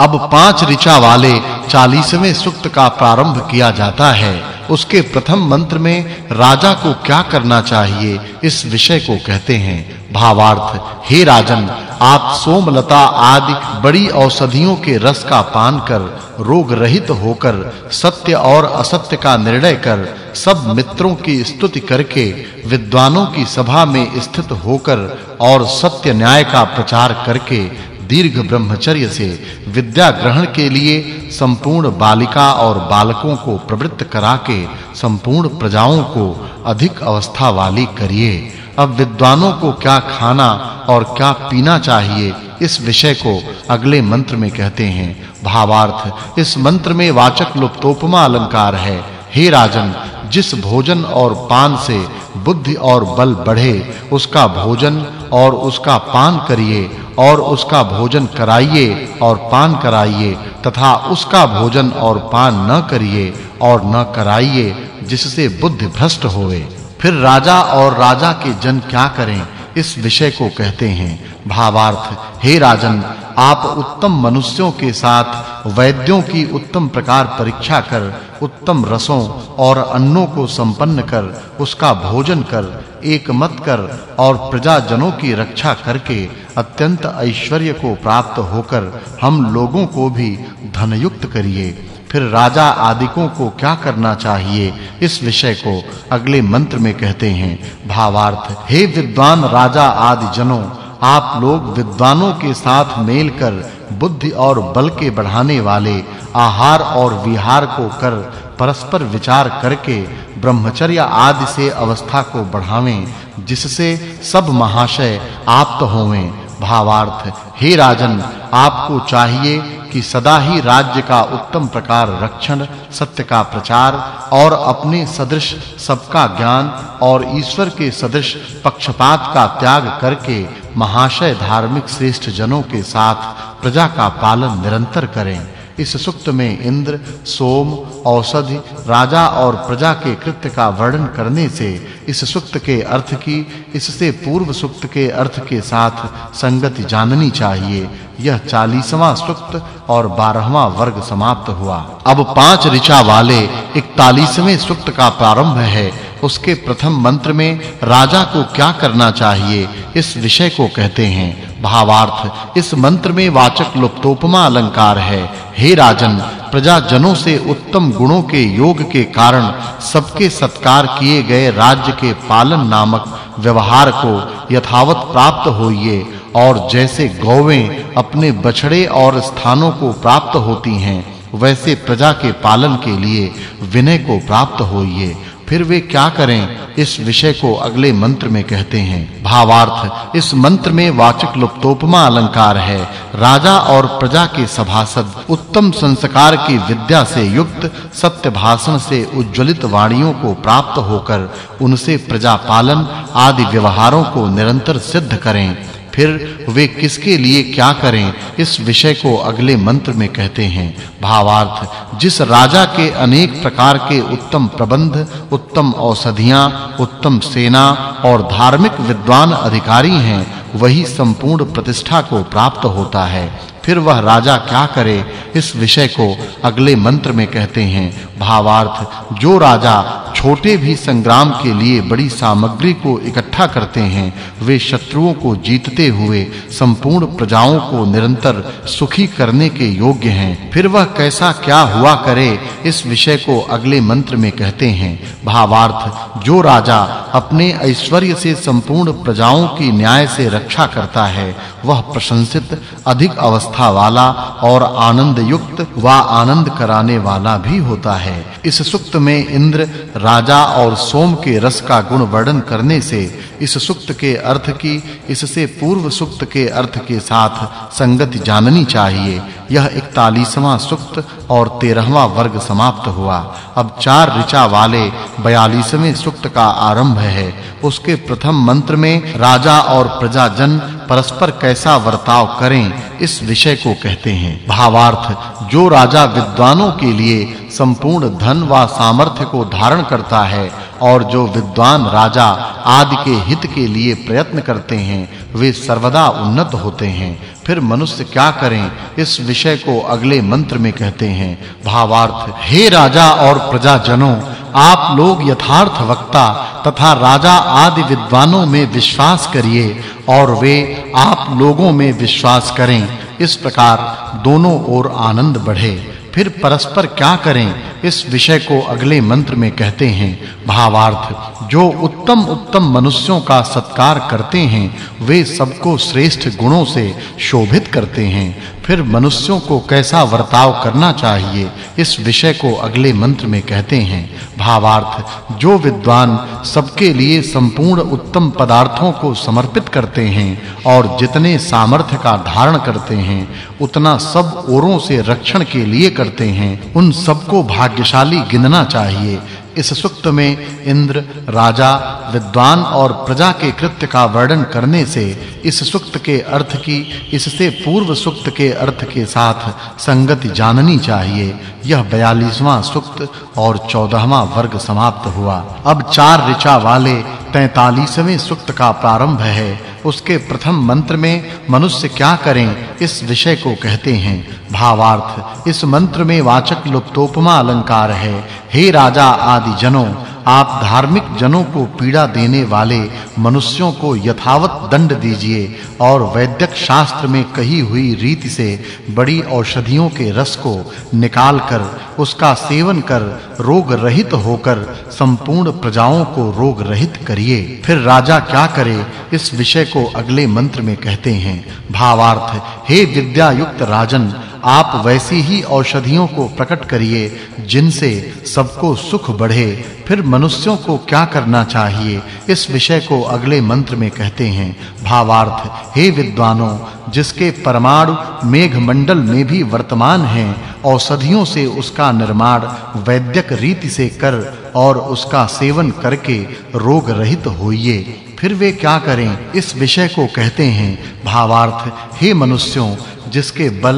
अब पाँच ऋचा वाले 40वें सूक्त का प्रारंभ किया जाता है। उसके प्रथम मंत्र में राजा को क्या करना चाहिए इस विषय को कहते हैं। भावार्थ, हे राजन, आप सोमलता आदि बड़ी औषधियों के रस का पान कर रोग रहित होकर, सत्य और असत्य का निर्णय कर, सब मित्रों की स्तुति करके विद्वानों की सभा में स्थित होकर और सत्य न्याय का प्रचार करके दीर्घ ब्रह्मचर्य से विद्या ग्रहण के लिए संपूर्ण बालिका और बालकों को प्रवृत्त करा के संपूर्ण प्रजाओं को अधिक अवस्था वाली करिए। अब विद्वानों को क्या खाना और क्या पीना चाहिए, इस विषय को अगले मंत्र में कहते हैं। भावार्थ, इस मंत्र में वाचक् लुप्तोपमा अलंकार है। हे राजन, जिस भोजन और पान से बुद्धि और बल बढ़े, उसका भोजन और उसका पान करिए और उसका भोजन कराइए और पान कराइए, तथा उसका भोजन और पान न करिए और न कराइए, जिससे बुद्धि भ्रष्ट होवे फिर राजा और राजा के जन क्या करें? इस विषय को कहते हैं। भावार्थ, हे राजन, आप उत्तम मनुष्यों के साथ वैद्यों की उत्तम प्रकार परीक्षा कर, उत्तम रसों और अन्नों को संपन्न कर, उसका भोजन कर एक मत कर और प्रजाजनों की रक्षा करके अत्यंत ऐश्वर्य को प्राप्त होकर हम लोगों को भी धनयुक्त करिए। फिर राजा आदिकों को क्या करना चाहिए? इस विषय को अगले मंत्र में कहते हैं। भावार्थ, हे विद्वान राजा आदि जनों आप लोग विद्वानों के साथ मेल कर, बुद्धि और बल के बढ़ाने वाले, आहार और विहार को कर परस्पर विचार करके ब्रह्मचर्य आदि से अवस्था को बढ़ावें, जिससे सब महाशय आप्त होवें। भावार्थ, हे राजन, आपको चाहिए कि सदा ही राज्य का उत्तम प्रकार रक्षण, सत्य का प्रचार और अपने सदृश सबका ज्ञान और ईश्वर के सदृश पक्षपात का त्याग करके महाशय धार्मिक श्रेष्ठ जनों के साथ प्रजा का पालन निरंतर करें। इस सुक्त में इंद्र, सोम, औषधि, राजा और प्रजा के कृत्य का वर्णन करने से इस सुक्त के अर्थ की, इससे पूर्व सुक्त के अर्थ के साथ संगति जाननी चाहिए। यह 40वां सुक्त और 12वां वर्ग समाप्त हुआ। अब पाँच ऋचा वाले 41वें सुक्त का प्रारंभ है। उसके प्रथम मंत्र में राजा को क्या करना चाहिए? इस विषय को कहते हैं। भावार्थ, इस मंत्र में वाचक् लुप्तोपमा अलंकार है। हे राजन प्रजा जनों से उत्तम गुणों के योग के कारण सबके सत्कार किए गए राज्य के पालन नामक व्यवहार को यथावत प्राप्त होइए और जैसे गौवें अपने बछड़े और स्थानों को प्राप्त होती हैं, वैसे प्रजा के पालन के लिए विनय को प्राप्त होइए। फिर वे क्या करें? इस विषय को अगले मंत्र में कहते हैं। भावार्थ, इस मंत्र में वाचक् लुप्तोपमा अलंकार है। राजा और प्रजा के सभासद, उत्तम संस्कार की विद्या से युक्त, सत्य भाषण से उज्ज्वलित वाणियों को प्राप्त होकर उनसे प्रजा पालन आदि व्यवहारों को निरंतर सिद्ध करें। फिर वे किसके लिए क्या करें? इस विषय को अगले मंत्र में कहते हैं। भावार्थ, जिस राजा के अनेक प्रकार के उत्तम प्रबंध, उत्तम औषधियाँ, उत्तम सेना और धार्मिक विद्वान अधिकारी हैं, वही संपूर्ण प्रतिष्ठा को प्राप्त होता है। फिर वह राजा क्या करे? इस विषय को अगले मंत्र में कहते हैं। भावार्थ, जो राजा छोटे भी संग्राम के लिए बड़ी सामग्री को इकट्ठा करते हैं, वे शत्रुओं को जीतते हुए संपूर्ण प्रजाओं को निरंतर सुखी करने के योग्य हैं। फिर वह कैसा क्या हुआ करे इस विषय को अगले मंत्र में कहते हैं, भावार्थ, जो राजा अपने ऐश्वर्य से संपूर्ण प्रजाओं की न्याय से रक्षा करता है, वह प्रशंसित, अधिक अवस्था वाला और आनंद युक्त व आनंद कराने वाला भी होता है। इस सुक्त में इंद्र, राजा और सोम के रस का गुण वर्णन करने से, इस सुक्त के अर्थ की, इससे पूर्व सुक्त के अर्थ के साथ संगति जाननी चाहिए। यह 41वां सुक्त और 13वां वर्ग समाप्त हुआ। अब चार ऋचा वाले 42वें सुक्त का आरंभ है। उसके प्रथम मंत्र में राजा और प्रजाजन परस्पर कैसा वर्ताव करें, इस विषय को कहते हैं। भावार्थ, जो राजा विद्वानों के लिए संपूर्ण धन व सामर्थ्य को धारण करता है और जो विद्वान राजा आदि के हित के लिए प्रयत्न करते हैं, वे सर्वदा उन्नत होते हैं। फिर मनुष्य क्या करें? इस विषय को अगले मंत्र में कहते हैं। भावार्थ, हे राजा और प्रजाजनों, आप लोग यथार्थ वक्ता तथा राजा आदि विद्वानों में विश्वास करिए और वे आप लोगों में विश्वास करें। इस प्रकार दोनों ओर आनंद बढ़े। फिर परस्पर क्या करें? इस विषय को अगले मंत्र में कहते हैं, भावार्थ, जो उत्तम उत्तम मनुष्यों का सत्कार करते हैं, वे सबको श्रेष्ठ गुणों से शोभित करते हैं। फिर मनुष्यों को कैसा वर्ताव करना चाहिए, इस विषय को अगले मंत्र में कहते हैं। भावार्थ, जो विद्वान सबके लिए संपूर्ण उत्तम पदार्थों को समर्पित करते हैं और जितने सामर्थ्य का धारण करते हैं, उतना सब ओरों से रक्षण के लिए करते हैं, उन सबको भाग्यशाली गिनना चाहिए। इस सुक्त में इंद्र, राजा, विद्वान और प्रजा के कृत्य का वर्णन करने से इस सुक्त के अर्थ की, इससे पूर्व सुक्त के अर्थ के साथ संगति जाननी चाहिए। यह 42वां सुक्त और 14वां वर्ग समाप्त हुआ। अब चार ऋचा वाले 43वें सुक्त का प्रारंभ है। उसके प्रथम मंत्र में मनुष्य क्या करें, इस विषय को कहते हैं। भावार्थ, इस मंत्र में वाचक् लुप्तोपमा अलंकार है। हे राजा आदि जनों आप धार्मिक जनों को पीड़ा देने वाले मनुष्यों को यथावत दंड दीजिए और वैद्यक शास्त्र में कही हुई रीति से बड़ी औषधियों के रस को निकालकर, उसका सेवन कर रोग रहित होकर, संपूर्ण प्रजाओं को रोग रहित करिए। फिर राजा क्या करे? इस विषय को अगले मंत्र में कहते हैं। भावार्थ, हे विद्या युक्त राजन आप वैसी ही औषधियों को प्रकट करिए, जिनसे सबको सुख बढ़े। फिर मनुष्यों को क्या करना चाहिए? इस विषय को अगले मंत्र में कहते हैं। भावार्थ, हे विद्वानों, जिसके परमाणु मेघ मंडल में भी वर्तमान हैं, औषधियों से उसका निर्माण वैद्यक रीति से कर और उसका सेवन करके रोग रहित होइए। फिर वे क्या करें? इस विषय को कहते हैं, भावार्थ, हे मनुष्यों, जिसके बल,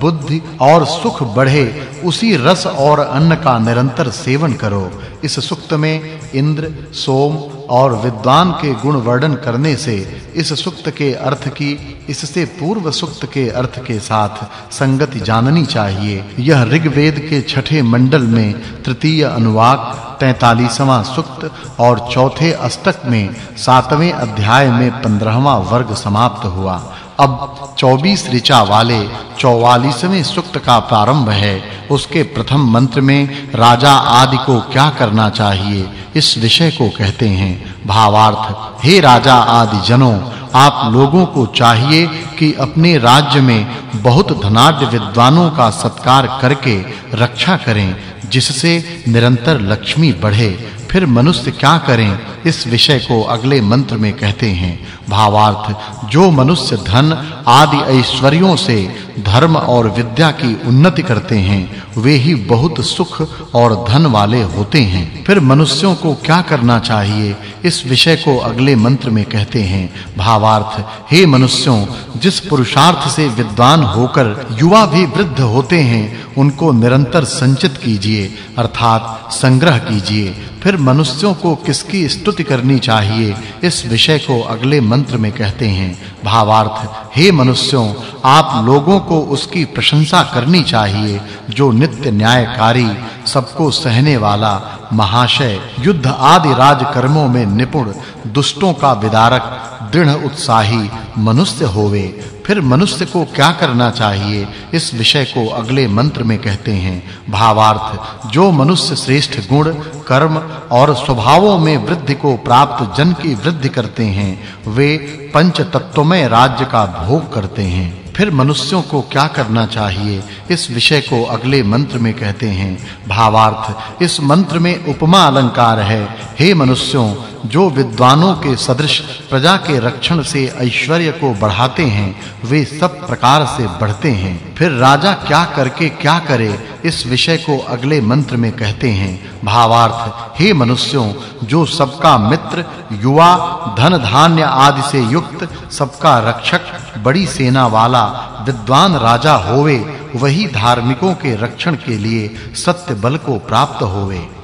बुद्धि और सुख बढ़े, उसी रस और अन्न का निरंतर सेवन करो। इस सुक्त में इंद्र, सोम और विद्वान के गुण वर्णन करने से, इस सुक्त के अर्थ की, इससे पूर्व सुक्त के अर्थ के साथ संगति जाननी चाहिए। यह ऋग्वेद के छठे मंडल में तृतीय अनुवाक 43वां सुक्त और चौथे अष्टक में सातवें अध्याय में 15वां वर्ग समाप्त हुआ। अब 24 ऋचा वाले 44वें सुक्त का प्रारंभ है। उसके प्रथम मंत्र में, राजा आदि को क्या करना चाहिए? इस विषय को कहते हैं, भावार्थ, हे राजा आदि जनों, आप लोगों को चाहिए कि अपने राज्य में बहुत धनाढ्य विद्वानों का सत्कार करके रक्षा करें। जिससे निरंतर लक्ष्मी बढ़े फिर मनुष्य क्या करें? इस विषय को अगले मंत्र में कहते हैं, भावार्थ, जो मनुष्य धन आदि ऐश्वर्यों से धर्म और विद्या की उन्नति करते हैं, वे ही बहुत सुख और धन वाले होते हैं। फिर मनुष्यों को क्या करना चाहिए? इस विषय को अगले मंत्र में कहते हैं, भावार्थ, हे मनुष्यों, जिस पुरुषार्थ से विद्वान होकर युवा भी वृद्ध होते हैं, उनको निरंतर संचित कीजिए, अर्थात संग्रह कीजिए। फिर मनुष्यों को किसकी स्तुति करनी चाहिए। इस विषय को अगले मंत्र में कहते हैं, भावार्थ, हे मनुष्यों, आप लोगों को उसकी प्रशंसा करनी चाहिए, जो नित्य न्यायकारी, सबको सहने वाला, महाशय, युद्ध आदि राज राजकर्मों में निपुण, दुष्टों का विदारक, दृढ़ उत्साही, मनुष्य होवे। फिर मनुष्य को क्या करना चाहिए? इस विषय को अगले मंत्र में कहते हैं, भावार्थ, जो मनुष्य श्रेष्ठ गुण, कर्म और स्वभावों में वृद्धि को प्राप्त जन की वृद्धि करते हैं, वे पंच तत्वमय राज्य का भोग करते हैं। फिर मनुष्यों को क्या करना चाहिए? इस विषय को अगले मंत्र में कहते हैं, भावार्थ, इस मंत्र में उपमा अलंकार है, हे मनुष्यों जो विद्वानों के सदृश, प्रजा के रक्षण से ऐश्वर्य को बढ़ाते हैं, वे सब प्रकार से बढ़ते हैं। फिर राजा क्या करके क्या करे, इस विषय को अगले मंत्र में कहते हैं। भावार्थ, हे मनुष्यों, जो सबका मित्र, युवा धन धान्य आदि से युक्त, सबका रक्षक, बड़ी सेना वाला, विद्वान राजा होवे, वही धार्मिकों के रक्षण के लिए सत्य बल को प्राप्त होवे।